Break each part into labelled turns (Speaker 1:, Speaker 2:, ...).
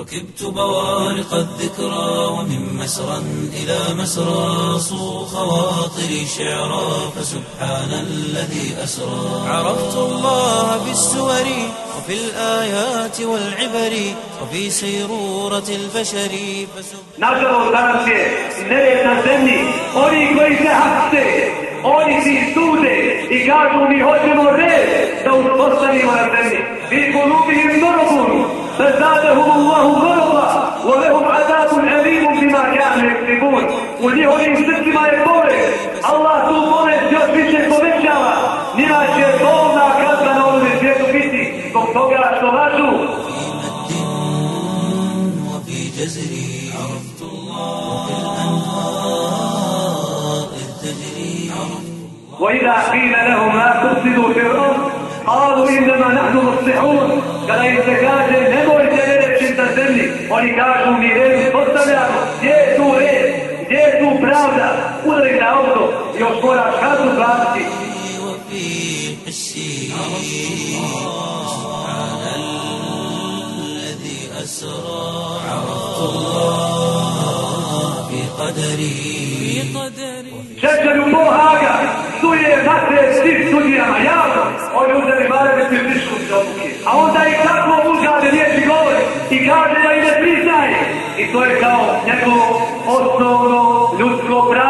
Speaker 1: ركبت بوارق الذكرى ومن مسرا إلى مسرى صوخ خواطري شعرا فسبحان الذي أسرى. عرفت الله بالسور وفي الآيات والعبر وفي سيرورة البشر
Speaker 2: نظر الله نبي تنزمني أولي كوي سحفت أولي سي سودة إقاربوني هجم الرئيس دون قصة لي في قلوبهم نرقون فزادهم الله غرضا ولهم عذاب أليم بما كانوا يكسبون u njihovim srcima je bolest. Allah tu bolest još više povećava. Njima će bolna kazna na ovom svijetu biti zbog toga što lažu.
Speaker 1: وفي جزري عرفت الله وفي الأنهار إذ تجري
Speaker 2: وإذا قيل لهم لا تفسدوا في الأرض قالوا إنما نحن مصلحون kada im se kaže nemojte reći na zemlji oni kažu mi red postavljamo gdje je tu red gdje je tu pravda udari na auto još moraš kaznu platiti
Speaker 1: وفي حسي سبحان الذي أسرى عرفت الله في قدري
Speaker 2: Čečelju Bohaga psuje matre svim sudijama javno. Oni uzeli bare da se pišu obuke. A onda i tako uzade riječi govori i kaže da i ne priznaje. I to je kao njegovo osnovno ljudsko pravo.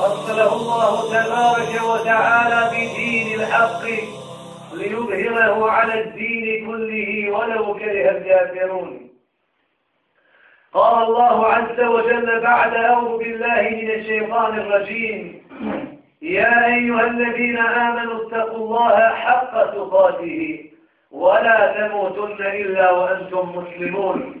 Speaker 2: أرسله الله تبارك وتعالى بدين الحق ليظهره على الدين كله ولو كره الكافرون. قال الله عز وجل بعد أعوذ بالله من الشيطان الرجيم. يا أيها الذين آمنوا اتقوا الله حق تقاته ولا تموتن إلا وأنتم مسلمون.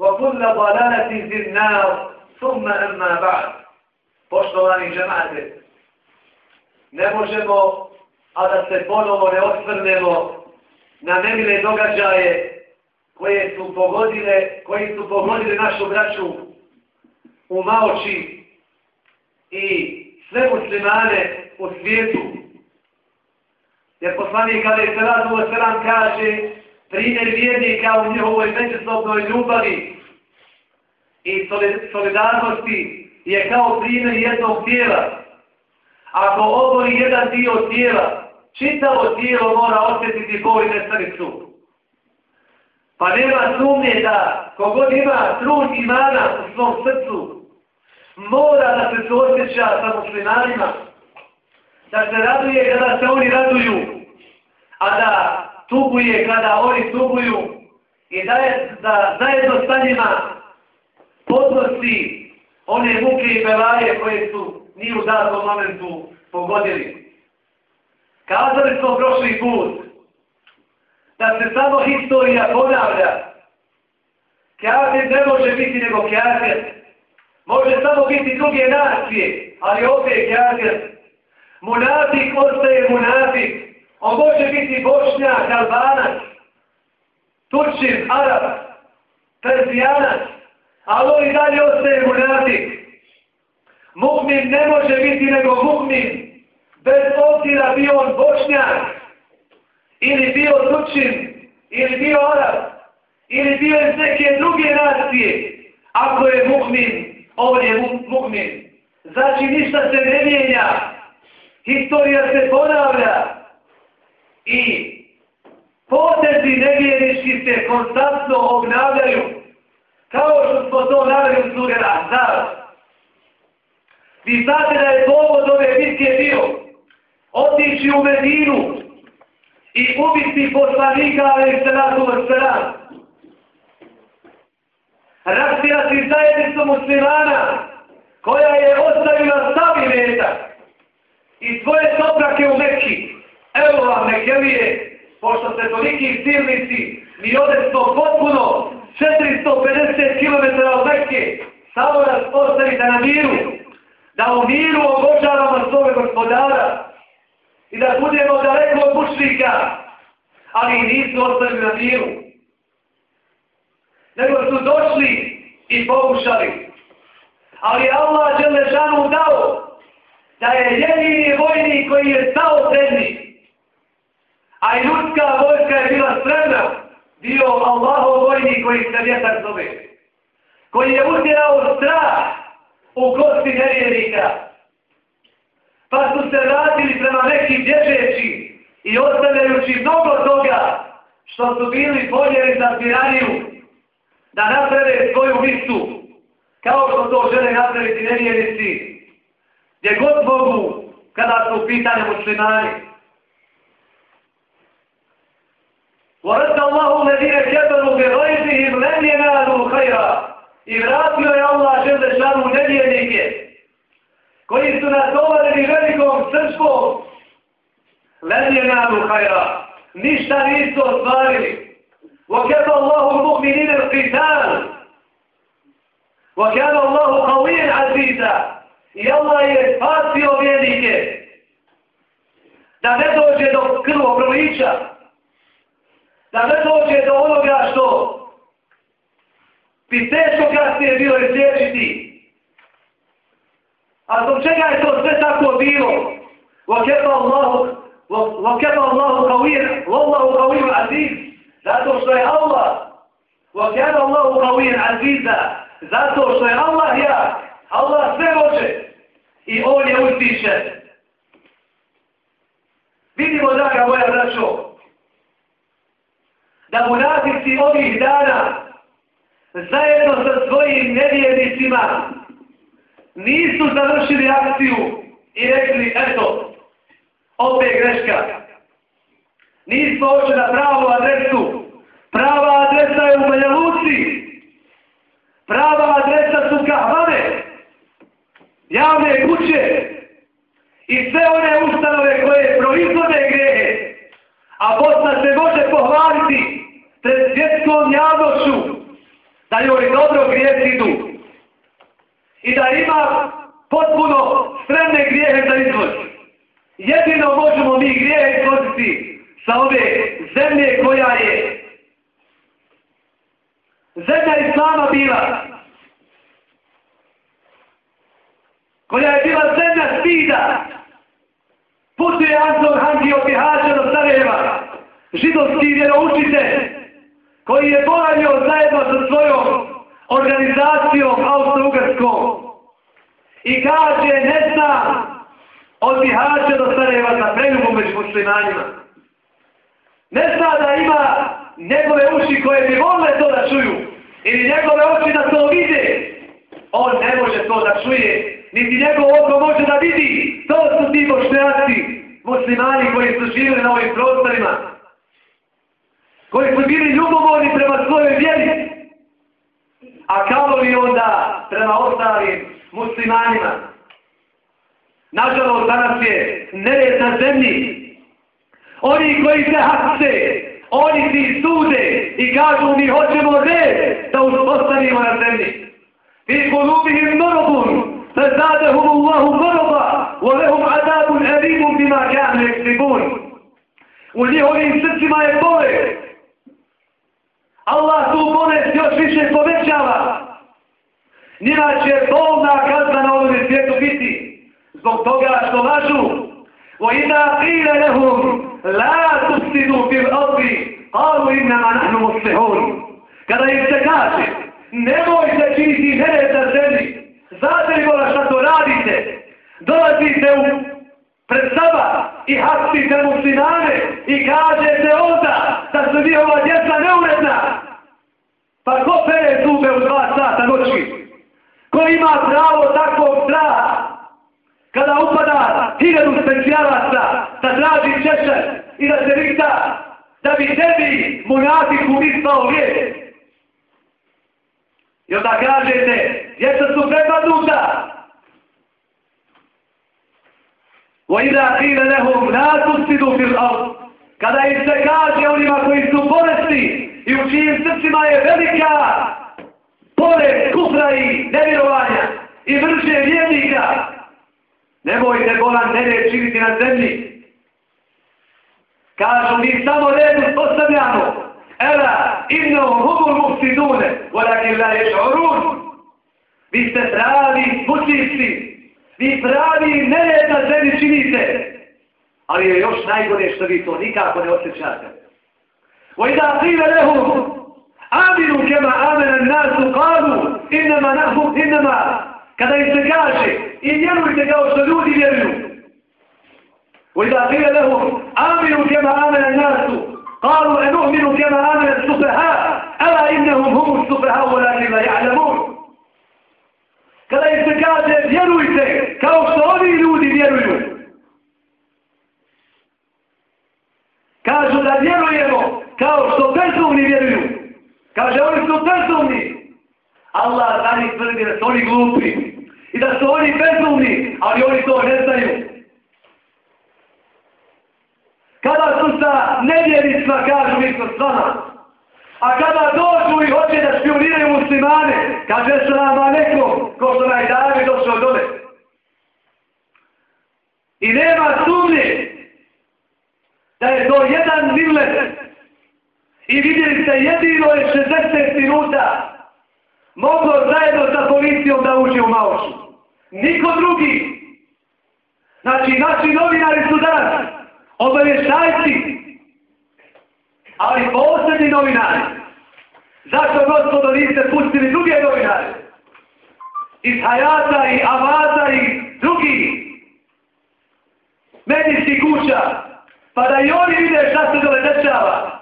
Speaker 2: وكل ضلالة في النار ثم أما بعد Poštovani džemate, ne možemo, a da se ponovo ne osvrnemo na nemile događaje koje su pogodile, koji su pogodile našu braću u Maoči i sve muslimane u svijetu. Jer poslanik kada je Seladu Veselam kaže primjer vjernika u njihovoj međusobnoj ljubavi i solidarnosti je kao primjer jednog tijela. Ako obori jedan dio tijela, čitavo tijelo mora osjetiti bol i nesanicu. Pa nema sumnje da kogod ima trud imana u svom srcu, mora da se suosjeća sa muslimanima, da se raduje kada se oni raduju, a da tuguje kada oni tuguju i da, je, da zajedno sa njima podnosi one muke i belaje koje su ni u datom momentu pogodili. Kazali smo prošli put da se samo historija ponavlja. Kjafir ne može biti nego kjafir. Može samo biti druge nacije, ali ovdje je kjager. Munafik ostaje munafik. On može biti bošnjak, albanac, turčin, arab, persijanac, ali on i dalje ostaje munatik. Mukmin ne može biti nego mukmin, bez obzira bio on bošnjak, ili bio turčin, ili bio arab, ili bio iz neke druge nacije, ako je mukmin, on je mukmin. Znači ništa se ne mijenja, historija se ponavlja i potezi nevjeriški se konstantno obnavljaju, kao što smo to navili u suri Ahzab. Vi znate da je povod ove bitke bio otići u Medinu i ubiti poslanika, ali se nakon sram. Rastijati zajednicu muslimana, koja je ostavila stavi metak i svoje sobrake u Mekiju Evo vam Mekelije, pošto ste toliki silnici mi odesno potpuno 450 km od Mekke, samo nas ostavite na miru, da u miru obožavamo svoje gospodara i da budemo daleko od mušnika, ali i nisu ostavili na miru. Nego su došli i pokušali. Ali Allah Đelešanu dao da je jedini vojnik koji je stao pred njih. A ljudska vojska je bila spremna. Bio Allahov vojnik koji se vjetar zove. Koji je utjerao strah u kosti nevjernika. Pa su se vratili prema nekim dježeći i ostavljajući mnogo toga što su bili voljeli za piraniju da naprave svoju mistu kao što to žele napraviti nevjernici, gdje god mogu kada su u pitanju muslimani. وَرَدَّ اللَّهُ الَّذِينَ كَفَرُوا بِغَيْرِهِمْ لَمْ يَنَالُوا خَيْرًا I vratio je Allah žele šanu nevjernike, koji su natovarili velikom srpskom, لَمْ يَنَالُوا خَيْرًا Ništa nisu ostvarili. وَكَفَ اللَّهُ الْمُؤْمِنِينَ الْقِتَالِ وَكَانَ اللَّهُ قَوِيًا عَزِيزًا I Allah je spasio vjernike da ne dođe do krvo prliča, da ne dođe do onoga što bi teško kasnije bilo izlječiti. A zbog čega je to sve tako bilo? وَكَانَ اللَّهُ وَكَانَ اللَّهُ قَوِيًا وَاللَّهُ قَوِيًا عَزِيزًا Zato što je Allah وَكَانَ اللَّهُ قَوِيًا عَزِيزًا Zato što je Allah ja, Allah sve može i On je uzvišen. Vidimo, draga moja braćo, da munafici ovih dana zajedno sa svojim nevjernicima nisu završili akciju i rekli, eto, opet greška. Nismo oče na pravu adresu. Prava adresa je u Banja Luci. Prava adresa su kahvane, javne kuće i sve one ustanove koje proizvode grehe. A Bosna se može pohvaliti pred svjetskom javnošću da joj dobro grijeh idu. I da ima potpuno spremne grijehe za izvoz. Jedino možemo mi grijehe izvoziti sa ove zemlje koja je zemlja Islama bila, koja je bila zemlja stida, putuje Anton Hangi od Bihaća do Sarajeva, židovski vjeroučitelj, koji je boravio zajedno sa svojom organizacijom Austro-Ugarskom. I kaže, ne zna od Bihaća do Sarajeva za preljubu među muslimanima. Ne zna da ima njegove uši koje bi volile to da čuju, ili njegove oči da to vide, on ne može to da čuje, niti njegov oko može da vidi, to su ti bošnjaci, muslimani koji su živjeli na ovim prostorima, koji su bili ljubomorni prema svojoj vjeri, a kao li onda prema ostalim muslimanima. Nažalost, danas je nered na zemlji. Oni koji se hapse, Oni ti sude i kažu mi hoćemo red da uspostavimo na zemlji. Vi kolubih im mnogo فزادهم الله مرضا ولهم عذاب أليم بما كانوا يكسبون ونيهم سرcima je bolest Allah tu bolest još više povećava. Njima će bolna kazna na ovom svijetu biti zbog toga što lažu. O ida qila lehum la tustidu fil obi alu innama nahnu muslihon. Kada im se kaže nemojte činiti nered na zemlji zadrigo šta što radite dolazite u pred saba i hapsite muslimane i kažete onda da su njihova djeca neuredna. Pa ko pere zube u dva sata noći? Ko ima pravo takvog straha? Kada upada hiljadu specijalaca da traži češer i da se vikta da bi tebi munatiku ispao vijek. I onda kažete, djeca su prepadnuta, وَإِذَا قِيلَ لَهُمْ لَا تُفْسِدُوا فِي الْأَرْضِ Kada im se kaže onima koji su bolesti i u čijim srcima je velika pored kufra i nevjerovanja i vrže vjernika, nemojte bolan nere činiti na zemlji. Kažu mi samo redu postavljamo. Ela, inno humul mufsidune, volakim la ješorun. Vi ste pravi mučisti, Vi pravi nered na zemlji činite. Ali je još najgore što vi to nikako ne osjećate. وَإِذَا قِيلَ لَهُمْ آمِنُوا كَمَا آمَنَ النَّاسُ قَالُوا إِنَّمَا نَحْبُمْ إِنَّمَا Kada im se kaže i vjerujte kao što ljudi vjeruju. وَإِذَا قِيلَ لَهُمْ آمِنُوا كَمَا آمَنَ النَّاسُ قَالُوا أَنُؤْمِنُ كَمَا آمَنَ السُّفَهَاءُ أَلَا إِنَّهُمْ هُمُ السُّفَهَاءُ وَلَكِنْ لَا يَعْلَمُونَ Kada im se kaže vjerujte kao što oni ljudi vjeruju. Kažu da vjerujemo kao što bezumni vjeruju. Kaže oni su bezumni. Allah za njih tvrdi da su oni glupi. I da su oni bezumni, ali oni to ne znaju. Kada su sa nevjericima, kažu mi smo s vama, A kada dođu i hoće da špioniraju muslimane, kaže se nam neko, ko što naj David došao dole. I nema sumnje da je to jedan millet i vidjeli ste jedino je 60 minuta moglo zajedno sa policijom da uđe u Maošu. Niko drugi. Znači, naši novinari su danas obavještajci ali posebni novinari. Zašto gospodo niste pustili druge novinare? Iz Hayata i Avaza i drugi medijski kuća, pa da i oni vide šta se dole dešava.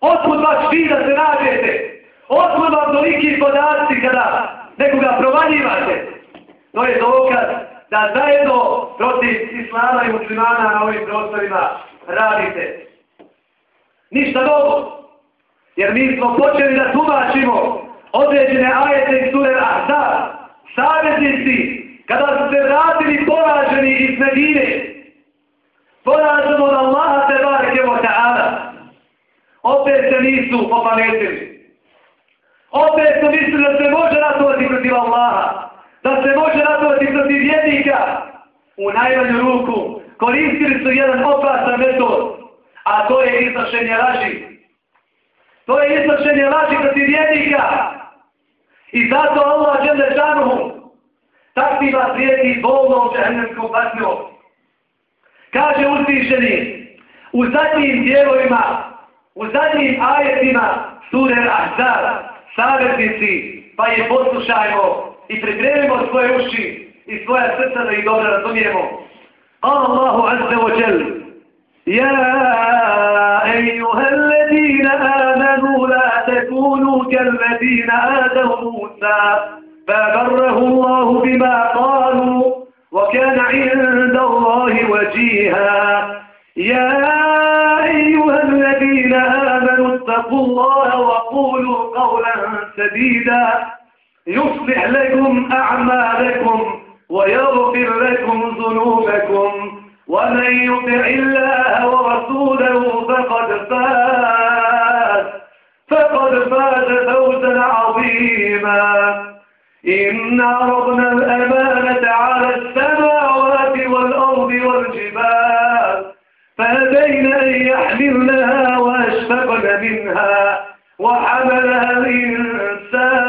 Speaker 2: Otkud vas vi da se nađete? Otkud vam toliki podaci kada nekoga provanjivate? To je dokaz da zajedno protiv islama i muslimana na ovim prostorima radite. Ništa novo. Jer mi smo počeli da tumačimo određene ajete iz sure Ahzab. Savjetnici, kada su se vratili poraženi iz Medine, poraženo od Allaha te bareke wa ta'ala, opet se nisu opametili. Opet su mislili da se može ratovati protiv Allaha, da se može ratovati protiv vjednika. U najmanju ruku koristili su jedan opasan metod, a to je iznošenje laži. To je iznošenje laži protiv vjednika. I zato Allah žele žanuhu takvi vas vjeti u džahnemskom patnjom. Kaže uzvišeni u zadnjim dijelovima, u zadnjim ajetima sure Ahzar, savjetnici, pa je poslušajmo i pripremimo svoje uši i svoja srca da ih dobro razumijemo. Allahu azze wa jel, يا أيها الذين آمنوا لا تكونوا كالذين آدوا موسى فبره الله بما قالوا وكان عند الله وجيها. يا أيها الذين آمنوا اتقوا الله وقولوا قولا سديدا. يصلح لكم أعمالكم ويغفر لكم ذنوبكم. ومن يطع الله ورسوله فقد فاز فقد فاز فوزا عظيما. إنا عرضنا الأمانة على السماوات والأرض والجبال فأبين أن يحملنها وأشفقن منها وحملها الإنسان.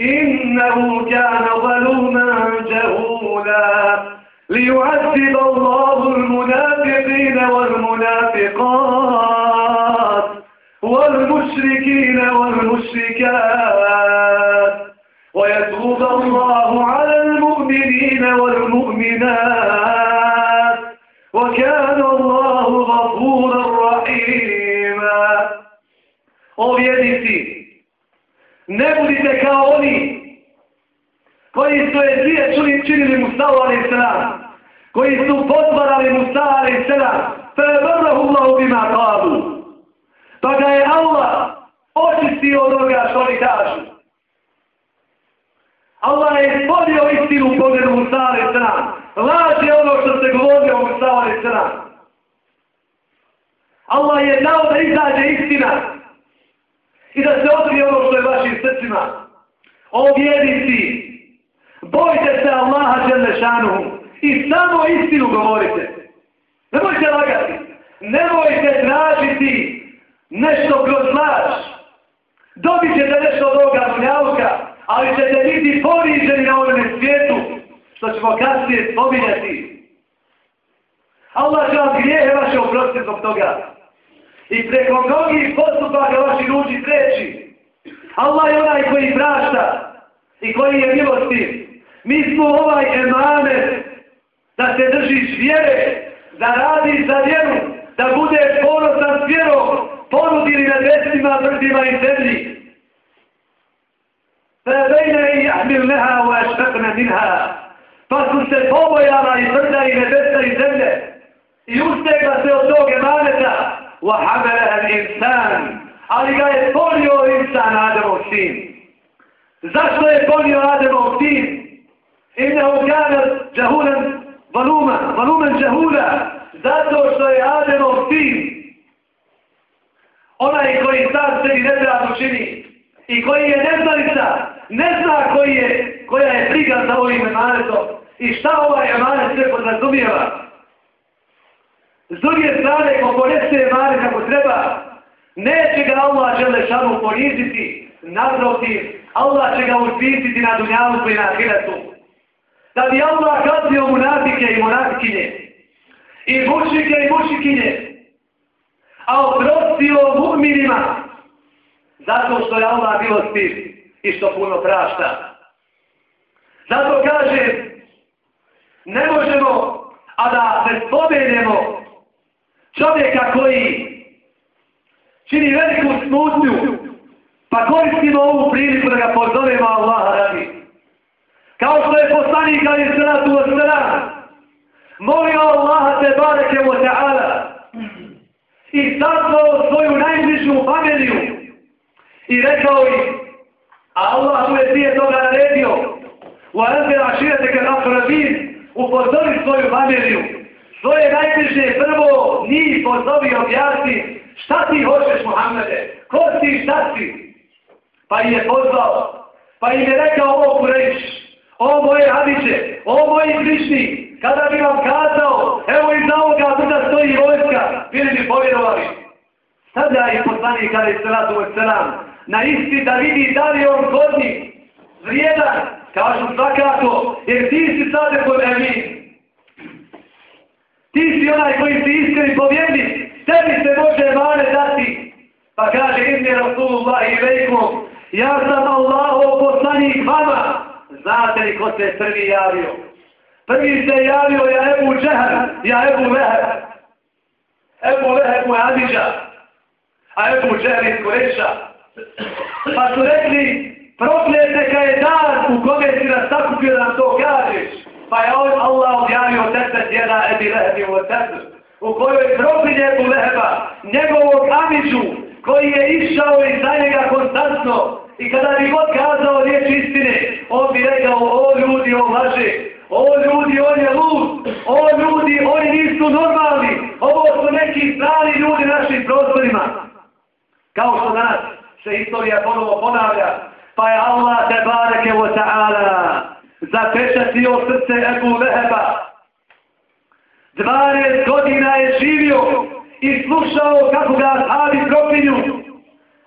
Speaker 2: إنه كان ظلوما جهولا. ليعذب الله المنافقين والمنافقات والمشركين والمشركات. ويتوب الله على المؤمنين والمؤمنات. وكان الله غفورا رحيما. O vjernici, ne budite kao oni koji su je dvije činili sallam, koji su potvarali Mustavu alaih sallam, fe vrlahu Allahu bima kalu. Pa ga je Allah očistio od onoga što oni kažu. Allah je ispodio istinu u pogledu Mustavu alaih sallam. Laž je ono što se govorio o Mustavu alaih sallam. Allah je dao da izađe istina i da se otkrije ono što je vašim srcima. O vjernici, bojte se Allaha Đelešanu i samo istinu govorite. Ne bojte lagati. Nemojte tražiti nešto kroz laž. Dobit ćete nešto od ovoga dunjavka, ali ćete biti poniženi na ovome svijetu, što ćemo kasnije spominjati. Allah će vam grijehe vaše oprosti zbog toga i preko mnogih postupaka vaši ruči treći. Allah je onaj koji prašta i koji je milosti. Mi smo ovaj emanet da se držiš vjere, da radiš za vjeru, da budeš ponosan s vjerom, ponudili na desnima, vrtima i zemlji. Prebejne i jahmil neha u ešpekne minha, pa su se pobojala i vrda i nebesa i zemlje i ustegla se od tog maneta, wa hamelaha insan, ali ga je ponio insan Adamov sin. Zašto je ponio Adamov sin? Inna ugana džahulan valuma, valuman jahula. Zato što je Ademov sin onaj koji sad sebi nepravdu čini i koji je neznalica, ne zna koji je, koja je briga za ovim emanetom i šta ovaj emanet sve podrazumijeva. S druge strane, ko ponese emanet kako treba, neće ga Allah žele šanu poniziti, naprotiv, Allah će ga uzvisiti na dunjavu i na hiretu. Da bi Allah kaznio munatike i munatikinje i mušike i mušikinje, a oprostio mu'minima, zato što je Allah milostiv i što puno prašta. Zato kaže, ne možemo, a da se spomenemo čovjeka koji čini veliku smutnju, pa koristimo ovu priliku da ga pozovemo Allaha radi. Kao što je poslanik ali je salatu wa molio Allaha te bareke wa ta'ala i saslao svoju najbližu familiju i rekao im, a Allah mu je prije toga naredio, u Arabe Aširete kad napravim, upozori svoju familiju, svoje najbližnje prvo njih pozovi objasni šta ti hoćeš Muhammede, ko si šta si? Pa im je pozvao, pa im je rekao ovo kureš, o moje hadiće, o moji krišni, kada bi vam kazao, evo iz ovoga brda stoji vojska, bili bi povjerovali. Sada je poslanik, kada je salatu od selam, na isti da vidi da li on godni, vrijedan, kažu svakako, jer ti si sada kod emin, Ti si onaj koji si iskreni povjedni, tebi se može mane dati. Pa kaže Ibn Rasulullah i vejkom, ja sam Allahov poslanik vama. Znate li ko se prvi javio? Prvi se javio ja Ebu Džehar, ja Ebu Leher. Ebu Leher mu je Adiđa, a Ebu Džehar iz Koreša. Pa su rekli, proklete ka je dan u kome si nas sakupio da nam to kažeš. Pa je on Allah objavio tepet jedna Ebi Lehebi u tepetu, u kojoj proklinje Ebu Leheba, njegovog Amiću, koji je išao iza njega konstantno, i kada bi god kazao riječ istine, on bi rekao, o ljudi, on laže, o ljudi, on je lud, o ljudi, oni nisu normalni, ovo su neki strani ljudi našim prostorima. Kao što danas se istorija ponovo ponavlja, pa je Allah te bareke wa ta'ala zapečatio srce Ebu Leheba. 12 godina je živio i slušao kako ga ashabi propinju.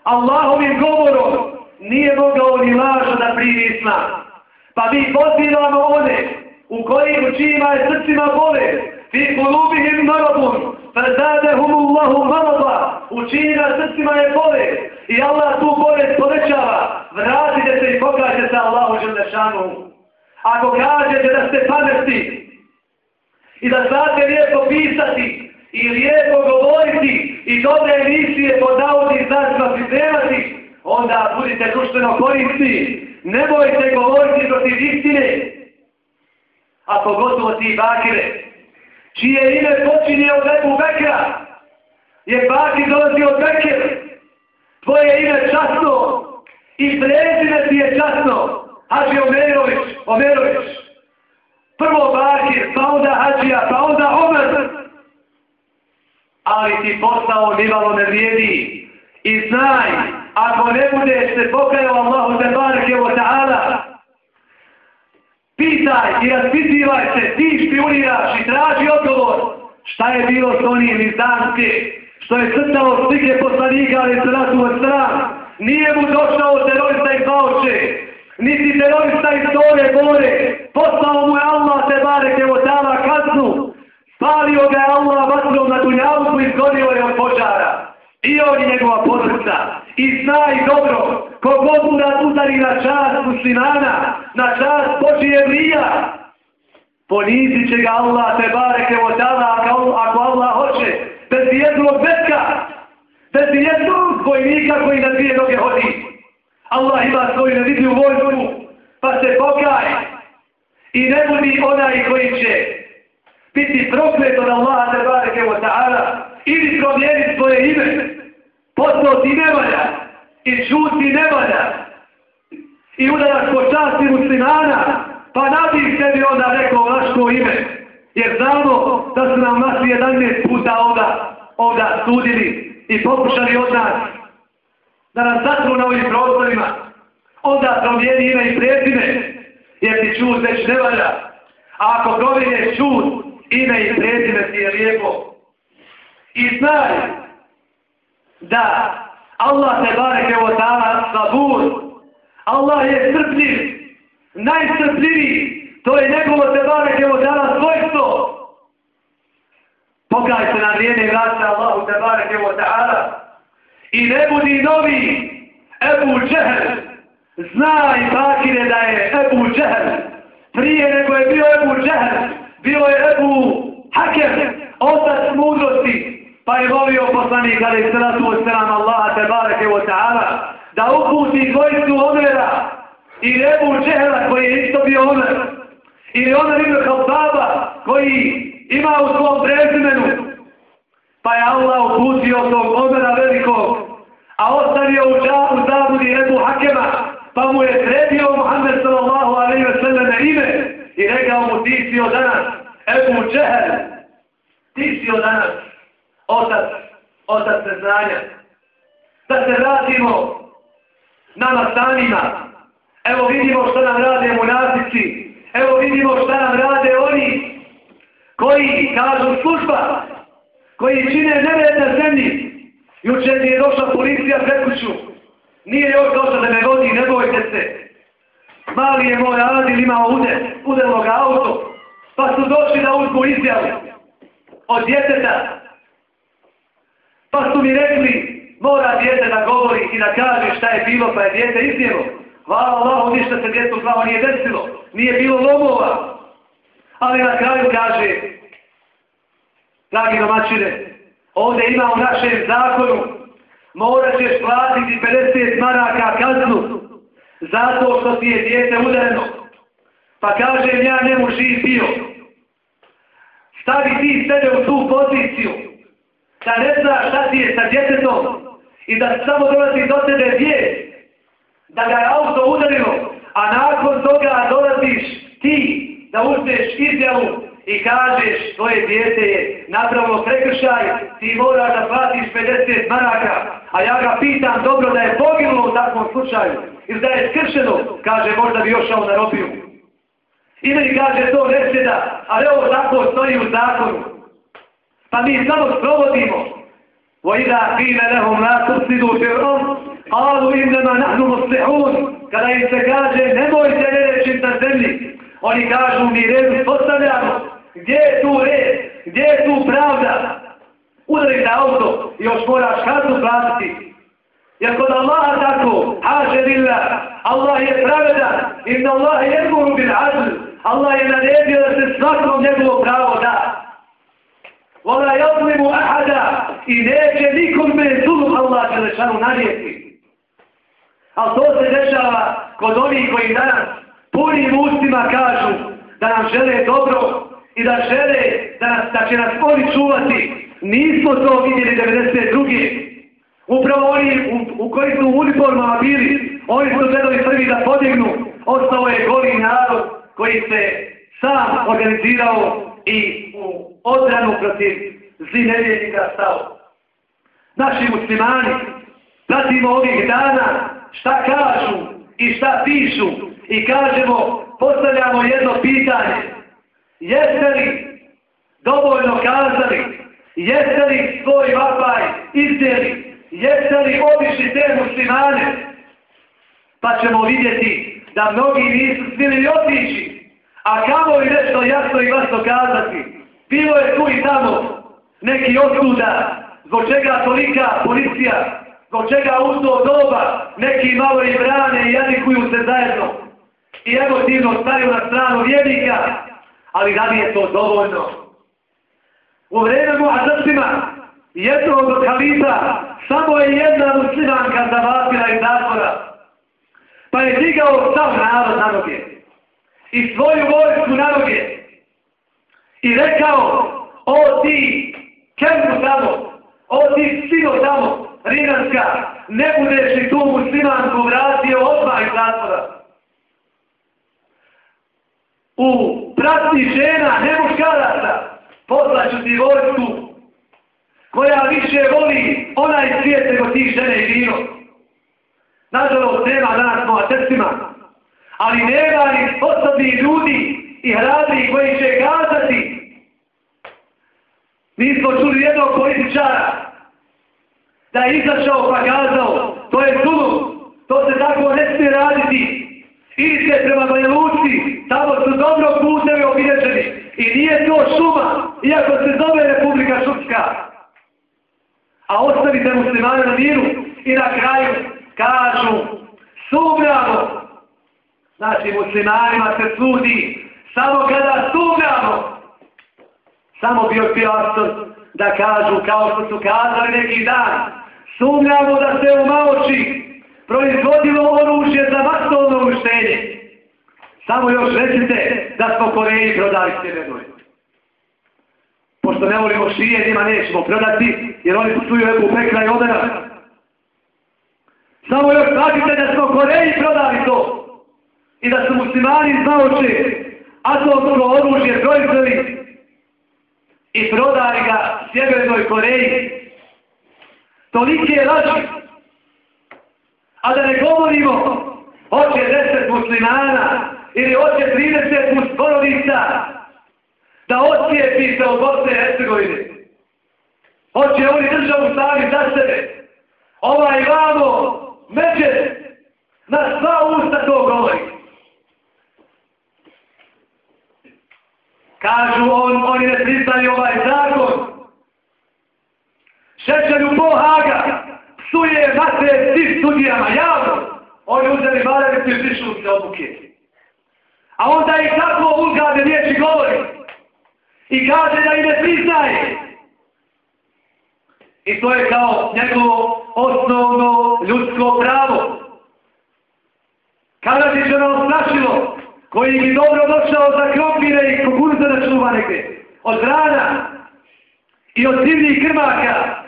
Speaker 2: Allahovim govorom nije mogao ni lažo da primi islam. Pa mi pozivamo one u kojim u je srcima bole, fi kulubihim maradun, fazadehum Allahu marada, u čijima srcima je bole, i Allah tu bole povećava, vratite se i pokažete Allahu želešanu. Ako kažete da ste pametni i da znate lijepo pisati i lijepo govoriti i dobre emisije pod navodnim znacima pripremati, onda budite društveno korisni. Ne bojte govoriti protiv istine, a pogotovo ti bakire, čije ime počinje od Ebu Bekra, je bakir dolazi od Bekir. tvoje ime časno i prezime ti je časno, Hađi Omerović, Omerović, prvo bakir, pa onda Hađija, pa onda Omer, ali ti postao nivalo ne vrijedi. I znaj, ako ne bude se pokajao Allahu te barke o ta'ala, pitaj i raspitivaj se, ti špioniraš i traži odgovor. Šta je bilo s onim iz Danske, što je crtao slike poslanika, ali se ratu od stran, nije mu došao terorista iz Bauče, niti terorista iz Dore Bore, poslao mu je Allah te bareke o ta'ala kaznu, spalio ga je Allah vatrom na dunjavu i zgodio je od požara. I on je njegova porodica. I znaj dobro, kogod mu nas udari na čast muslimana, na čast Božije vrija, ponizit će ga Allah, te bareke od tada, ako, ako Allah hoće, bez jednog vetka, bez jednog vojnika koji na dvije noge hodi. Allah ima svoju nevidlju vojnu, pa se pokaj. I ne budi onaj koji će biti proklet od Allaha te bareke od ta'ala, ili promijeniti svoje ime, Posao ti ne valja, i čuti ne valja, i udaraš po časti muslimana, pa nabih sebi onda neko vaško ime, jer znamo da su nam nas 11 puta ovda, ovda sudili i pokušali od nas da nas zatru na ovim prostorima, onda promijeni ime i prezime, jer ti čut već ne valja, a ako promijeneš čut, ime i prezime ti je lijepo, I znaj da Allah te bareke o ta'ala sabur. Allah je strpljiv, najstrpljiviji. To je njegovo te bareke o ta'ala svojstvo. Pokaj se na vrijeme vrata Allahu te bareke o ta'ala. I ne budi novi Ebu Džehel. Znaj bakire da je Ebu Džehel. Prije nego je bio Ebu Džehel, bio je Ebu Hakem, otac mudrosti, pa je volio poslanik ali sratu od sram Allaha te bareke wa ta'ala da uputi dvojicu Omera i Rebu Džehla koji je isto bio Omer ili Omer ibn Khalbaba koji ima u svom prezimenu. Pa je Allah uputio tog Omera velikog a ostavio u džavu zabudi Rebu Hakema pa mu je sredio Muhammed sallallahu alaihi ve sallam ime i rekao mu ti si od danas Ebu Džehl ti si od danas otac, otac neznanja. Da se vratimo nama samima. Evo vidimo što nam rade monastici. Evo vidimo što nam rade oni koji kažu služba, koji čine nered na zemlji. Jučer mi je došla policija pred kuću. Nije još došla da me vodi, ne bojte se. Mali je moj Adil imao ude, udelo ga auto, pa su došli da uzmu izjavu od djeteta Pa su mi rekli, mora djete da govori i da kaže šta je bilo, pa je djete iznijelo. Hvala Allahu, ništa se djetu pravo nije desilo. Nije bilo lomova. Ali na kraju kaže, dragi domaćine, ovdje ima u našem zakonu, morat ćeš platiti 50 maraka kaznu zato što ti je djete udareno. Pa kaže, ja ne živ bio. Stavi ti sebe u tu poziciju da ne zna šta ti je sa djetetom i da samo dolazi do tebe vijest da ga je auto udarilo, a nakon toga dolaziš ti da uzmeš izjavu i kažeš tvoje djete je napravilo prekršaj, ti moraš da platiš 50 maraka, a ja ga pitam dobro da je poginulo u takvom slučaju, ili da je skršeno, kaže možda bi još šao na robiju. I meni kaže to ne sjeda, ali ovo tako stoji u zakonu. Pa mi samo sprovodimo. وَإِذَا قِيلَ لَهُمْ لَا تُفْسِدُوا فِي الْأَرْضِ قَالُوا إِنَّمَا نَحْنُ مُصْلِحُونَ Kada im se kaže nemojte reći na zemlji, oni kažu mi red postavljamo. Gdje je tu red? Gdje je tu pravda? Udari za auto i još moraš kaznu platiti. Jer kod Allaha tako, haže lillah, Allah je pravedan, inna Allah je jedmuru bil adl, Allah je naredio da se svakom njegovo pravo da. Vola jodlimu ahada i neće nikom me zulum Allah će nanijeti. Ali to se dešava kod onih koji danas punim ustima kažu da nam žele dobro i da žele da, nas, da će nas oni čuvati. Nismo to vidjeli 92. Upravo oni u, u koji su u uniformama bili, oni su gledali prvi da podignu, ostao je goli narod koji se sam organizirao i u odranu protiv zli stao. Naši muslimani pratimo ovih dana šta kažu i šta pišu i kažemo, postavljamo jedno pitanje. Jeste li dovoljno kazali? Jeste li svoj vapaj izdjeli? Jeste li obišli te muslimane? Pa ćemo vidjeti da mnogi nisu smili otići. A kamo li nešto jasno i glasno kazati? Bilo je tu i tamo neki osuda, zbog čega tolika policija, zbog čega u to doba neki malo i brane i jadikuju se zajedno i emotivno staju na stranu vjednika, ali da li je to dovoljno? U vreme muhazrcima jednog od halifa samo je jedna muslimanka zavapila iz zatvora, pa je digao sav narod na noge i svoju vojsku na noge i rekao, o ti, kemu tamo, o ti sino tamo, Rinanska, ne budeš li tu muslimanku vratio odmah iz zatvora. U pratni žena, ne muškaraca, poslaću ti vojsku, koja više voli onaj svijet nego tih žene i vino. Nažalost, nema danas moja atestima, ali nema ni sposobni ljudi i hrabri koji će kazati. Mi smo čuli jednog političara da je izašao pa kazao, to je zulum, to se tako ne smije raditi. Idite prema Banja Luci, tamo su dobro putevi obilježeni i nije to šuma, iako se zove Republika Šupska. A ostavite muslimane na miru i na kraju kažu, sumljamo, znači muslimanima se sudi, samo kada sumnjamo. samo bio pijastor da kažu kao što su kazali neki dan, sumnjamo da se u Maoči proizvodilo oružje za masovno uništenje. Samo još recite da smo Koreji prodali Sjevernoj. Pošto ne volimo šije, njima nećemo prodati, jer oni putuju evo pekla i odera. Samo još kažite da smo Koreji prodali to. I da su muslimani znaoče atomsko oružje proizveli i prodali ga Sjevernoj Koreji. Toliki je laži. A da ne govorimo, hoće deset muslimana ili hoće 30 musporovica da ocijepi se od Bosne i Hercegovine. Hoće oni državu sami za sebe. Ovaj vamo, međe, na sva usta to govori. Kažu, on, oni ne priznaju ovaj zakon. Šećer u Bohaga psuje matre svih studijama javno. Oni uzeli varevicu i prišli se obuke. A onda ih tako vulgarne riječi govori. I kaže da i ne priznaje. I to je kao njegovo osnovno ljudsko pravo. Kada bi se nam snašilo koji bi dobro došao za krompire i kukuruza da čuva negdje, od rana i od divnih krmaka,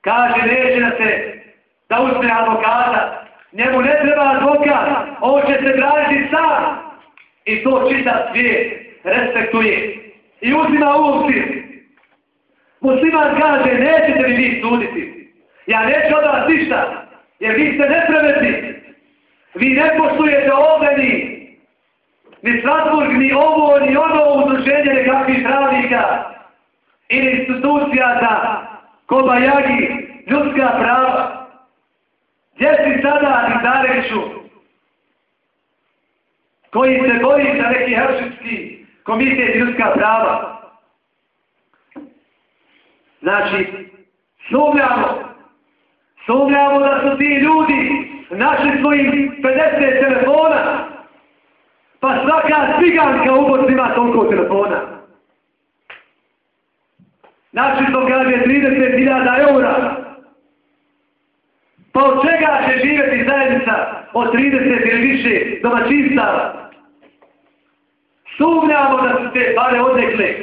Speaker 2: kaže neće da se da uzme advokata. Njemu ne treba advokat, on će se graditi sam. I to čita svijet, respektuje. I uzima u obzir. Musliman kaže, nećete mi vi suditi. Ja neću od vas ništa, jer vi ste nepravedni. Vi ne poštujete ovdje ni, ni Strasburg, ni ovo, ni ono udruženje nekakvih pravnika ili institucija za kobajagi, ljudska prava. Gdje si sada, Nizareviću, koji se boji za neki hršinski komitet ljudska prava? Znači, sumljamo, sumljamo da su ti ljudi našli svojim 50 telefona, pa svaka ciganka u Bosni ima toliko telefona. Našli smo, kaže, 30.000 eura. Pa od čega će živjeti zajednica od 30 ili više domaćinstava? Sumnjamo da su te pare odnekle.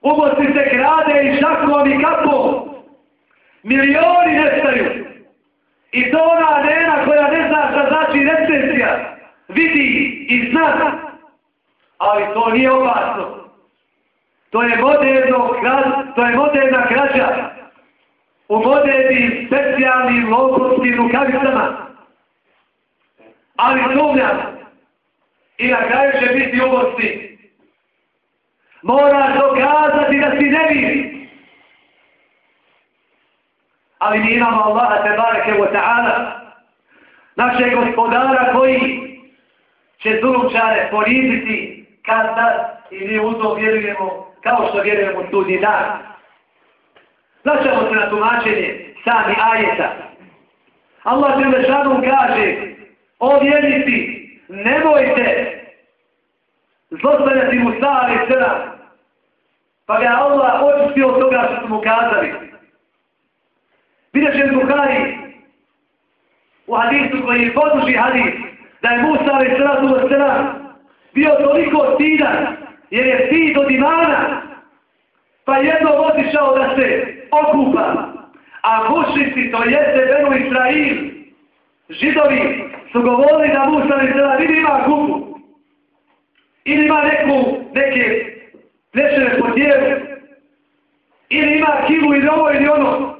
Speaker 2: U Bosni se krade i šakom i kapom. Milioni nestaju. I to ona nena koja ne zna šta znači recesija, vidi i zna, ali to nije opasno. To je moderno, to je moderna krađa u modernim specijalnim logotskim rukavicama. Ali sumnjam i na kraju će biti ubosti. Moraš dokazati da si nevin. Ali mi imamo Allaha te wa ta'ala, našeg gospodara koji će zulumčare poniziti kad tad i mi u to vjerujemo kao što vjerujemo u dan. Značamo se na tumačenje sami ajeta. Allah te lešanu kaže o vjernici nemojte zlostavljati mu stari sram. pa ga Allah očistio od toga što su mu kazali. Vidjet Buhari u hadisu koji je poduži hadis da je Musa ali sratu na sra bio toliko stidan jer je stid od imana pa jedno otišao da se okupa. A mušnici to jeste Benu Israil židovi su govorili da Musa ali sra vidi ima kupu ili ima neku neke plešene po tijelu ili ima kivu ili ovo ili ono.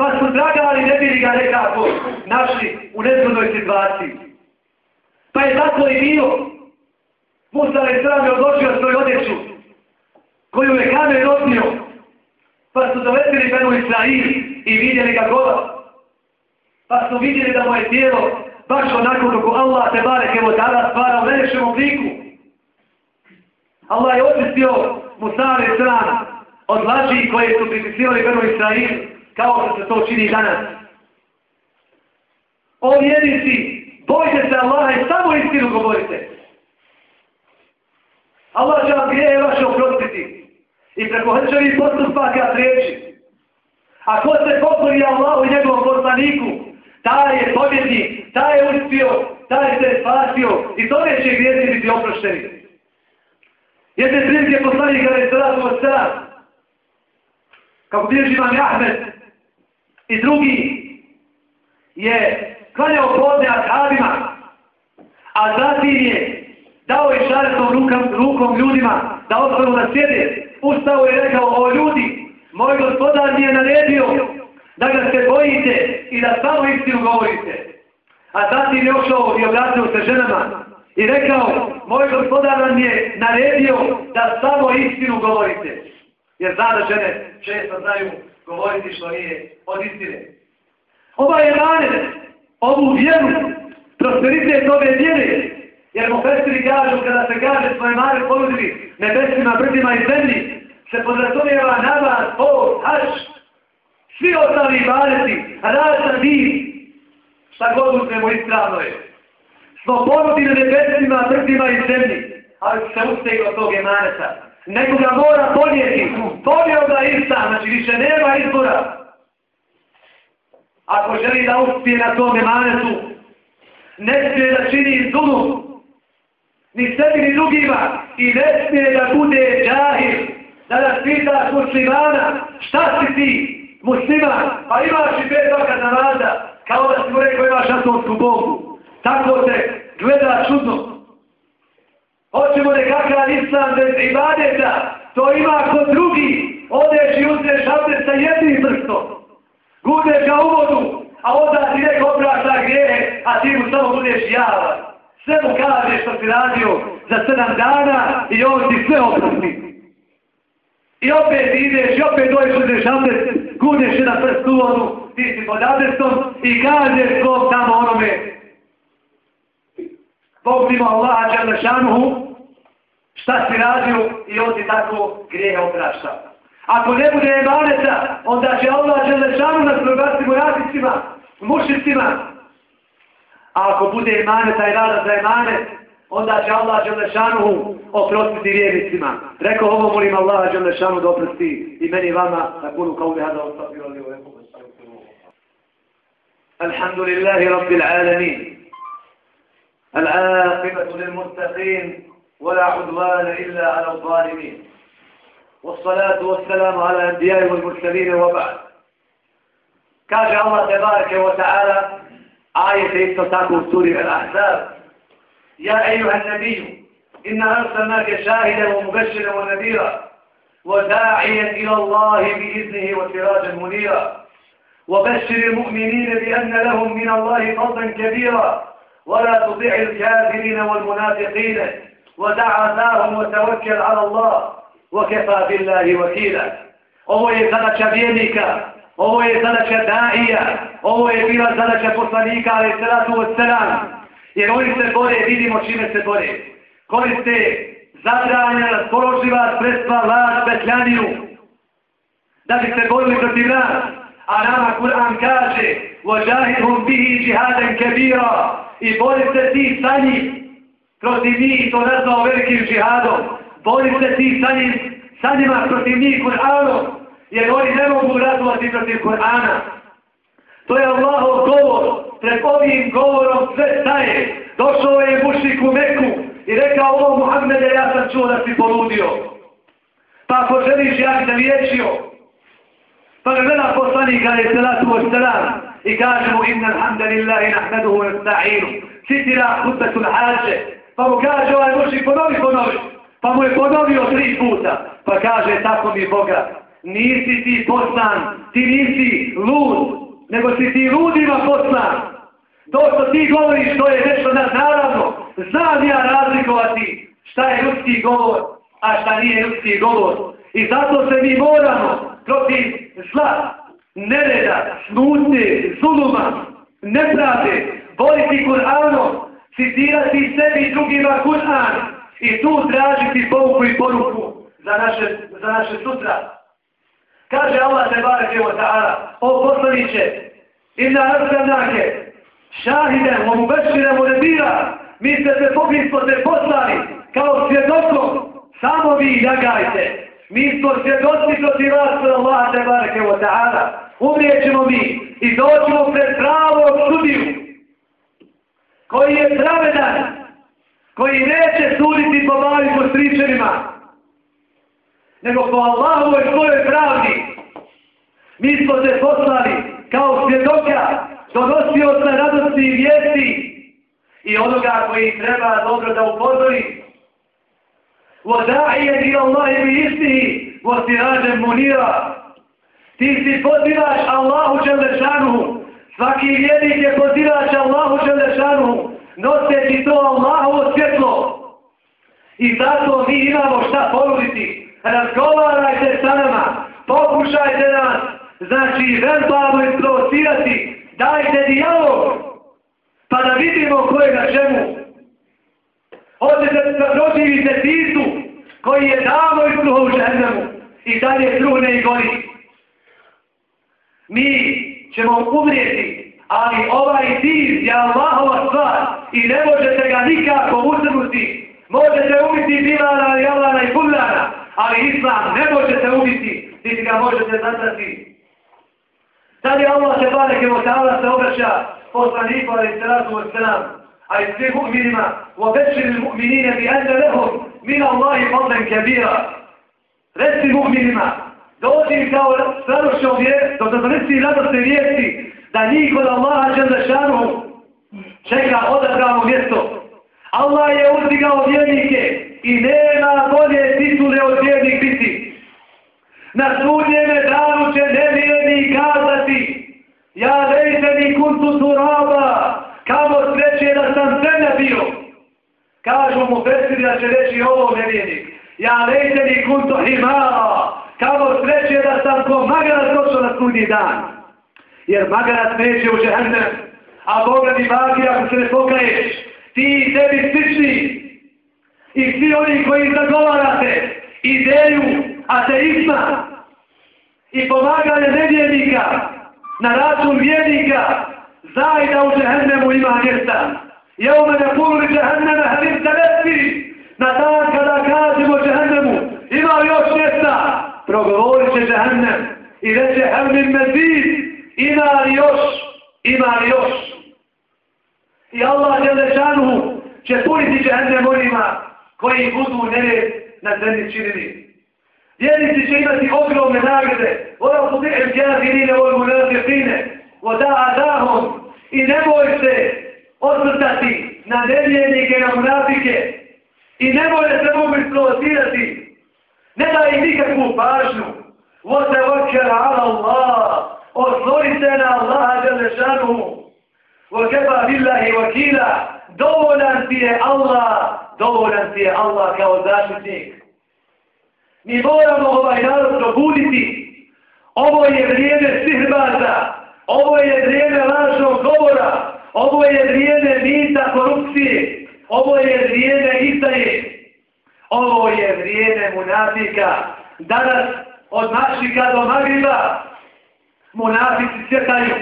Speaker 2: Pa su tragali, ne bili ga nekako našli u nezgodnoj situaciji. Pa je tako i bio. Musa je sram je odložio svoju odjeću, koju je kamer odnio. Pa su dovetili Benu Israil i vidjeli ga gola. Pa su vidjeli da mu je tijelo baš onako kako Allah te barek evo tada stvara u najljepšem obliku. Allah je očistio Musa je sram od laži koje su pripisivali Benu Israilu kao što se to čini danas. O vjernici, bojte se Allaha i samo istinu govorite. Allah će vam grije vaše oprostiti i preko hrčevi postupaka priječi. A ko se pokori Allahu i njegovom poslaniku, taj je pobjedni, taj je uspio, taj se spasio i to neće grijezi biti oprošteni. Jedne prilike poslanika je salatu od sada, kako bilježi vam Ahmed, i drugi je klanjao podne akavima, a zatim je dao i šaretom rukom, rukom ljudima da ostanu na sjede. Ustao je rekao, o ljudi, moj gospodar mi je naredio da ga se bojite i da samo istinu govorite. A zatim je ošao i obratio se ženama i rekao, moj gospodar mi je naredio da samo istinu govorite. Jer zna da žene često znaju govoriti što nije od istine. Ova je manet, ovu vjeru, prosperitet ove vjere, jer mu festiri kažu, kada se kaže svoje mare ponudili nebesima, brdima i zemlji, se podrazumijeva na vas, o, haš, svi ostali maneti, rasan vi, šta god uzmemo ispravno je. Smo ponudili nebesima, brdima i zemlji, ali se ustegli od tog emaneta nekoga mora ponijeti. Ponio ga Isa, znači više nema izbora. Ako želi da uspije na tom emanetu, ne smije da čini zulu, ni sebi ni drugima, i ne smije da bude džahil, da nas pitaš muslimana, šta si ti, musliman, pa imaš i pet vaka namaza, kao da si mu rekao imaš atonsku bombu. Tako se gleda čudno. Hoćemo nekakav islam bez ibadeta, to ima kod drugi, odeš i uzmeš abdest sa jednim prstom, gudeš ga u vodu, a onda ti neko oprašta grijehe, a ti mu samo budeš javan. Sve mu kažeš što si radio za sedam dana i on ti sve oprosti. I opet ideš, i opet doješ uzmeš abdest, gudeš jedan prst u vodu, ti si pod abdestom i kažeš Bog tamo onome poprima Allah Đalešanuhu, šta si radio i on ti tako grijeha oprašta. Ako ne bude emaneta, onda će Allah Đalešanuhu nas progasiti u radicima, u mušicima. A ako bude emaneta i rada za emanet, onda će Allah Đalešanuhu oprostiti vjernicima. Rekao ovo, molim Allah Đalešanuhu da oprosti i meni i vama da kunu kao bi hada ostavio ali u Alhamdulillahi Rabbil Alamin. العاقبة للمتقين ولا عدوان إلا على الظالمين. والصلاة والسلام على الأنبياء والمرسلين وبعد. كاجة الله تبارك وتعالى آية استطاعكم سورة الأحزاب. يا أيها النبي إنا أرسلناك شاهدا ومبشرا ونذيرا وداعيا إلى الله بإذنه وسراجا منيرا. وبشر المؤمنين بأن لهم من الله فضلا كبيرا. ولا تطيع الكافرين والمنافقين ودع عذاهم وتوكل على الله وكفى بالله وكيلا ovo je zadaća vjernika, ovo je zadaća daija, ovo je bila zadaća poslanika, ali salatu od selam. Jer oni se bore, vidimo čime se bore. Koriste zabranja, raspoloživa sredstva, laž, petljaniju, da bi se borili protiv nas. A nama Kur'an kaže, وَجَاهِدْهُمْ بِهِ جِهَادًا كَبِيرًا I bori se ti sa njim, protiv njih, to nazvao velikim džihadom bori se ti sa, njim, sa njima protiv njih Kur'anom, jer oni ne mogu razvati protiv Kur'ana. To je Allahov govor, pred ovim govorom sve staje. Došao je mušnik u Meku i rekao ovo Muhammede, ja sam čuo da si poludio. Pa ako želiš, ja bi te liječio. Pa me gleda poslanika je salatu wa salam i kaže mu inna alhamdulillahi nahmeduhu wa nasta'inu. Citira hudbetul hađe. Pa mu kaže ovaj mušnik, ponovi, ponovi. Pa mu je ponovio tri puta. Pa kaže, tako mi Boga, nisi ti poslan, ti nisi lud, nego si ti ludima poslan. To što ti govoriš, to je nešto na naravno. Znam ja razlikovati šta je ljudski govor, a šta nije ljudski govor. I zato se mi moramo protiv zla, nereda, smutnje, zuluma, nepravde, voliti Kur'anom, citirati sebi i drugima Kur'an, i tu tražiti pouku i poruku za naše, za naše sutra. Kaže Allah te barek evo ta'ala, o poslaniće, inna arsanake, šahidem, omu beširem u nebira, mi ste se pobismo te poslali kao svjedokom, samo vi jagajte. Mi smo svjedoci protiv vas, kod Allah te barek wa ta'ala. Umrijećemo mi i doćemo pred pravog sudiju, koji je pravedan, koji neće suditi po malim postričenima, nego po Allahovoj svojoj pravdi. Mi smo se poslali kao svjedoka, donosio sa radosti i vijesti i onoga koji treba dobro da upozori. Vodaije di Allah i isti, vosirađem munira. Ti si pozivaš Allahu Đelešanu, svaki vjernik je pozivaš Allahu Đelešanu, noseći to Allahovo svjetlo. I zato mi imamo šta ponuditi. Razgovarajte sa nama, pokušajte nas, znači verbalno isprovocirati, dajte dijalog, pa da vidimo ko je na čemu. Hoćete da protivite tisu, koji je davo istruho u žennemu i dalje kruhne i gori. Mi ćemo umrijeti ali ovaj div je Allahova stvar i ne možete ga nikako utrnuti. Možete ubiti Bilana, Jalana i Kuljana, ali Islam ne možete ubiti, niti ga možete zatrati. Sad je Allah se bareke od ta'ala se obraća poslaniku, ali se razu od ali sve mu'minima, u obećenim mu'minine bi ende lehom, min Allahi fadlen kebira. Reci mu'minima, dođi kao starošćom vijesti, do da i radosti vijesti, da njih od Allaha Đelešanu čeka odabrano mjesto. Allah je uzdigao vjernike i nema bolje titule od vjernik biti. Na sudnjeme danu će nevijeni kazati Ja lejte mi kuntu turaba, kamo sreće da sam zemlja bio. Kažu mu Fesir, da će reći ovo nevijenik. Ja lejte mi kuntu himara, kamo sreće da sam ko magarac došao na sudnji dan. Jer magarac neće u džehennem, a Boga mi baki ako se ne pokaješ, ti i tebi slični, i svi oni koji zagovarate ideju ateizma i pomaganje nevjernika na račun vjernika, znaj da u džehennemu ima mjesta. Jevme ne mene puli džehenneme, halim se na dan kada kažemo džehennemu, ima još mjesta, progovorit će džehennem i reće hevnim mezid. ima li još, ima li još. I Allah je će puniti džehennem onima koji budu nered na zemlji činili. Vjernici će imati ogromne nagrade. Ora su ti džahirine ovoj munafiqine. Voda adahom. I nemoj se osvrtati na nevjernike, na munafike. I nemoj se mogu isprovocirati. Ne daj nikakvu pažnju. Voda vakera ala Allah. Oslori se na Allaha Đelešanu. Vokeba billahi vakila. Dovoljan ti je Allah. Dovoljan ti je Allah kao zaštitnik. Mi moramo ovaj narod probuditi. Ovo je vrijeme sihrbaza. Ovo je vrijeme lažnog govora. Ovo je vrijeme mita korupcije. Ovo je vrijeme izdaje. Ovo je vrijeme munafika. Danas od Mašika do Magriba munafici svjetaju.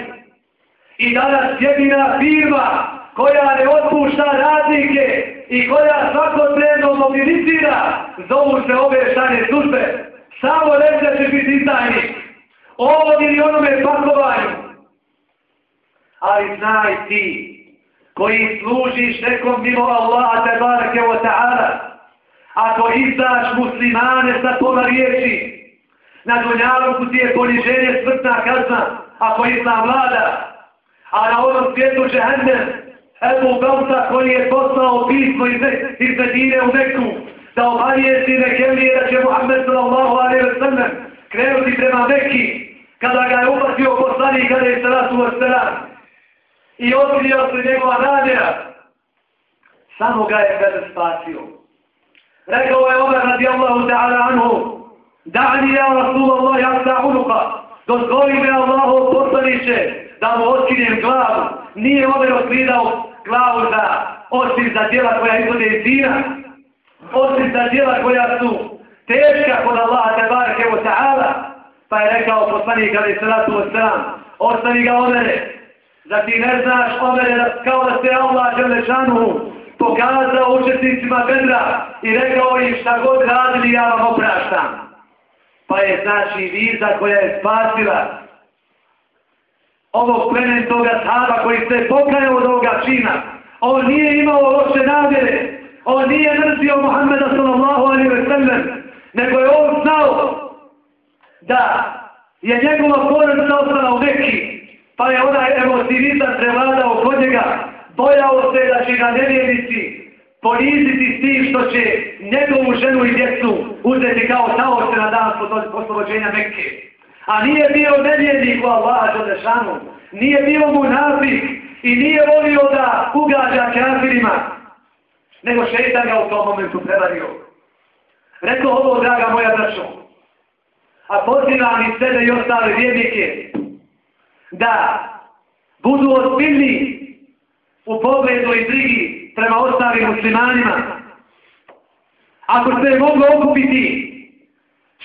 Speaker 2: I danas jedina firma koja ne otpušta radnike i koja svakodnevno mobilizira, zovu se ove štane službe. Samo reći da će biti izdajni. Ovo ili onome pakovanju. Ali znaj ti, koji služiš nekom mimo Allaha te barake wa ta'ala, ako izdaš muslimane sa toma riječi, na dunjavu ti je poniženje smrtna kazna, ako islam vlada, a na onom svijetu džehennem, Ebu Belta koji je poslao pismo iz, iz Medine u Meku da obavijesti Mekemije da će Muhammed sallallahu alaihi wa sallam krenuti prema Meki, kada ga je upatio poslanik kada je salatu wa sallam i otkrio se njegova namjera. Samo ga je kada spasio. Rekao je Omer radijallahu ta'ala anhu da'ni ja Rasulallah ja unuka, dozvoli me Allahu poslaniće da mu otkinem glavu. Nije Omer otkridao glavu za osim za djela koja izvode iz dina, osim za djela koja su teška kod Allaha tabarake wa ta'ala, pa je rekao poslanik ali salatu wa salam, ostani ga omere, da ti ne znaš omere kao da se Allah želešanu pokazao učesnicima bedra i rekao im šta god radili ja vam opraštam. Pa je znači viza koja je spasila ovog plementoga sahaba koji se pokajao od ovoga čina. On nije imao loše namjere. On nije mrzio Muhammeda sallallahu alaihi wa sallam. Nego je on znao da je njegova porodica ostala u neki. Pa je onaj emotivizam prevladao kod njega. Bojao se da će ga nevjernici poniziti s tim što će njegovu ženu i djecu uzeti kao taoce na dan poslovođenja Mekke. A nije bio nevjernik u Allaha Đelešanu. Nije bio mu nafik i nije volio da ugađa kafirima. Nego šeitan ga u tom momentu prevario. Rekao ovo, draga moja braćo. A pozivam i sebe i ostale vjernike da budu ozbiljni u pogledu i brigi prema ostalim muslimanima. Ako se mogu okupiti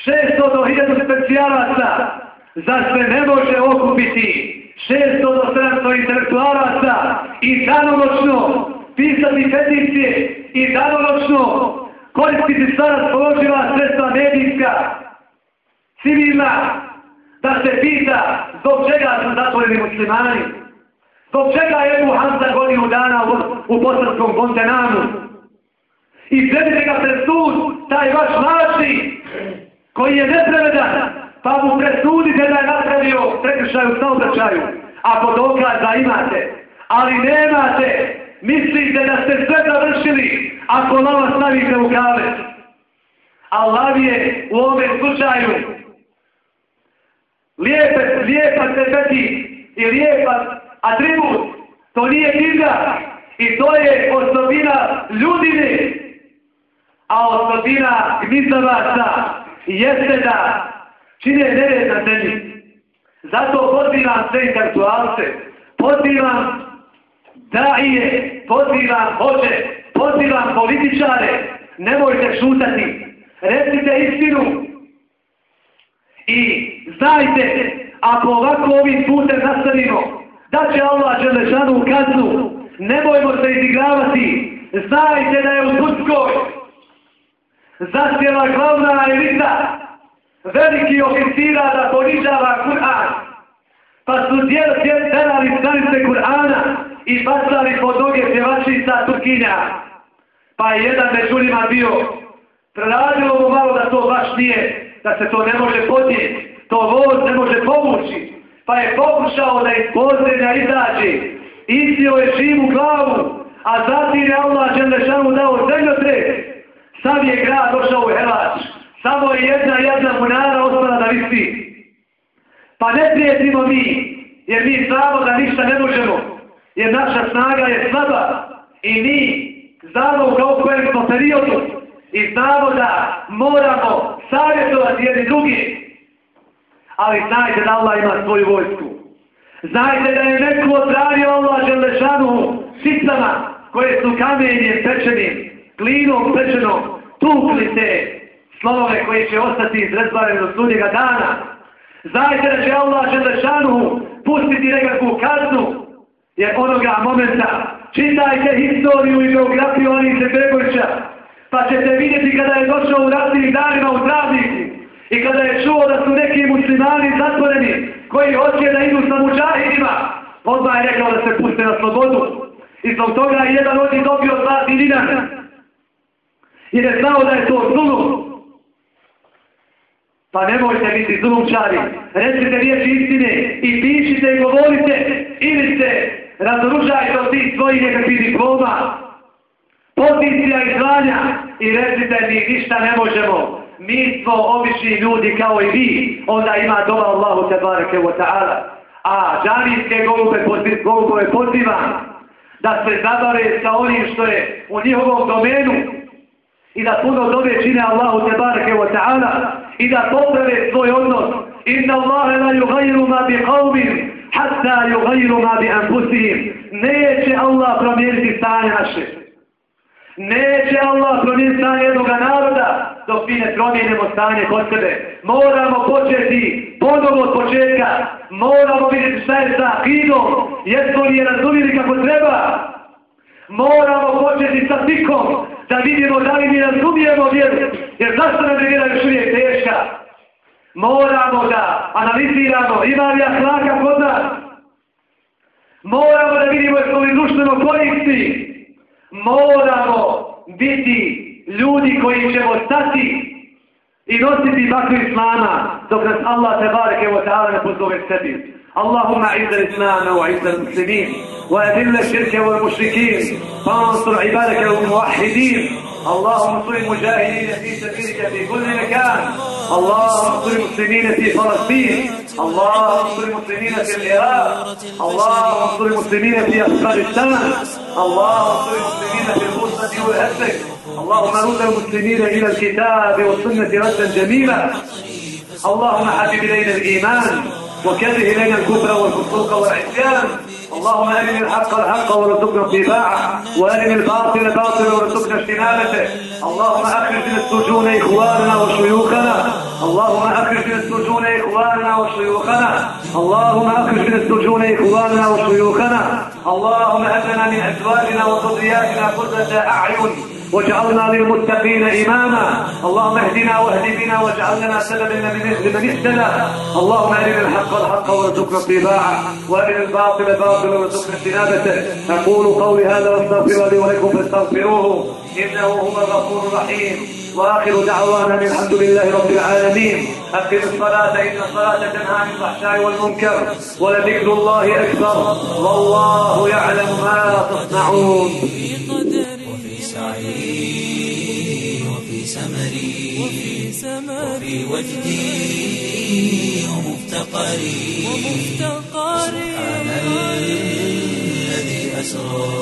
Speaker 2: 600 do 1000 specijalaca, za se ne može okupiti 600 do 700 intelektualaca i danonočno pisati peticije i danonočno koristiti sada raspoloživa sredstva medijska, civilna, da se pita zbog čega su zatvoreni muslimani, zbog čega je Ebu Hamza godinu dana u, u bosanskom kontenanu i predite ga pred sud, taj vaš lačni koji je neprevedan, pa mu presudite da je napravio prekršaj u saobraćaju, ako dokaza imate, ali nemate, mislite da ste sve završili ako lava stavite u kavet. Allah je u ovom slučaju Lijepa, lijepa tebeti i lijepa atribut. To nije divlja i to je osobina ljudine. A osobina gnizavaca jeste da čine nered na zemlji. Zato pozivam sve intelektualce, pozivam daije, pozivam hoće, pozivam političare, nemojte šutati, recite istinu i znajte, ako ovako ovim putem nastavimo, da će Allah Želešanu kaznu, nemojmo se izigravati, znajte da je u Turskoj zasjela glavna elita, veliki oficira da ponižava Kur'an, pa su djel terali stranice Kur'ana i bacali po noge pjevačica Turkinja. Pa je jedan među njima bio, preradilo mu malo da to baš nije, da se to ne može podnijeti, to voz ne može povući, pa je pokušao da iz pozdrenja izađe, istio je živu glavu, a zatim je Allah Đelešanu dao zemljotre, Sav je grad došao u Helač, samo je jedna jedna munara ostala da visi. Pa ne prijetimo mi, jer mi znamo da ništa ne možemo, jer naša snaga je slaba. I mi znamo u kojem smo periodu. I znamo da moramo savjetovati jedni drugi. Ali znajte da Allah ima svoju vojsku. Znajte da je neko odranio Allah Želešanu sicama koje su kamenjem pečenim, klinom pečenom, tukli te slovove koje će ostati izrezbaren do sudnjega dana. Znajte da će Allah Želešanu pustiti nekakvu kaznu, jer onoga momenta čitajte historiju i geografiju Anice Begovića, pa ćete vidjeti kada je došao u ratnim danima u Travnici i kada je čuo da su neki muslimani zatvoreni koji hoće da idu sa muđahidima, odmah je rekao da se puste na slobodu. I zbog toga je jedan od njih dobio dva dinina. Jer je znao da je to zulum. Pa nemojte biti zulumčari. Recite riječi istine i pišite i govorite ili se razoružajte od tih svojih nekakvih diploma, pozicija i zvanja i recite mi ništa ne možemo. Mi smo obični ljudi kao i vi, onda ima dova Allahu te barake wa ta'ala. A džavijske golube, golubove pozivam da se zabare sa onim što je u njihovom domenu i da puno dobe čine Allahu te barake wa ta'ala i da poprave svoj odnos. Inna Allahe la yugayru ma bi qavmin hatta yugayru ma bi anfusihim. Neće Allah promijeniti stanje naše. Neće Allah promijeniti stanje jednog naroda dok mi ne promijenimo stanje kod sebe. Moramo početi ponovo od početka. Moramo vidjeti šta je sa akidom. Jesmo li je razumili kako treba? Moramo početi sa fikom da vidimo da li mi razumijemo vjeru. Jer zašto nam je vjera još uvijek teška? Moramo da analiziramo ima li ahlaka kod nas. Moramo da vidimo jesmo li društveno koristi moramo biti ljudi koji ćemo stati i nositi bakru islama dok nas Allah tebareke wa ta'ala ne pozove sebi. اللهم اعز الاسلام واعز المسلمين واذل الشرك والمشركين فانصر عبادك الموحدين اللهم انصر المجاهدين في سبيلك في كل مكان اللهم انصر المسلمين في فلسطين اللهم انصر المسلمين في العراق اللهم انصر المسلمين في افغانستان اللهم انصر المسلمين في البوسنه والهرسك اللهم رد المسلمين إلى الكتاب والسنة ردا جميلا. اللهم حبب إلينا الإيمان وكره إلينا الكفر والفسوق والعصيان. اللهم أرنا الحق الحق ورزقنا اتباعه وأرنا الباطل باطلا ورزقنا اجتنابته اللهم أخرج من السجون إخواننا وشيوخنا. اللهم أخرج من السجون إخواننا وشيوخنا. اللهم أخرج من السجون إخواننا وشيوخنا. اللهم أهلنا من أزواجنا وذرياتنا قرة أعين. واجعلنا للمتقين إماما. اللهم اهدنا واهد بنا واجعلنا سببا لمن اهتدى. اللهم أرنا الحق الحق وارزقنا اتباعه وأرنا الباطل باطلا وارزقنا اجتنابته. أقول قولي هذا واستغفر لي ولكم فاستغفروه. إنه هو الغفور الرحيم. وآخر دعوانا الحمد لله رب العالمين. أقم الصلاة إن الصلاة تنهى عن الفحشاء والمنكر ولذكر الله أكبر. والله يعلم ما تصنعون.
Speaker 1: وفي وجدي ومفتقري. ومفتقري الذي أسرى.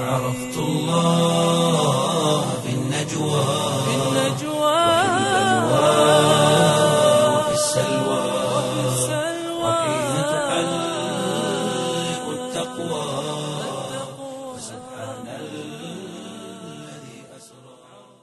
Speaker 1: عرفت الله في النجوى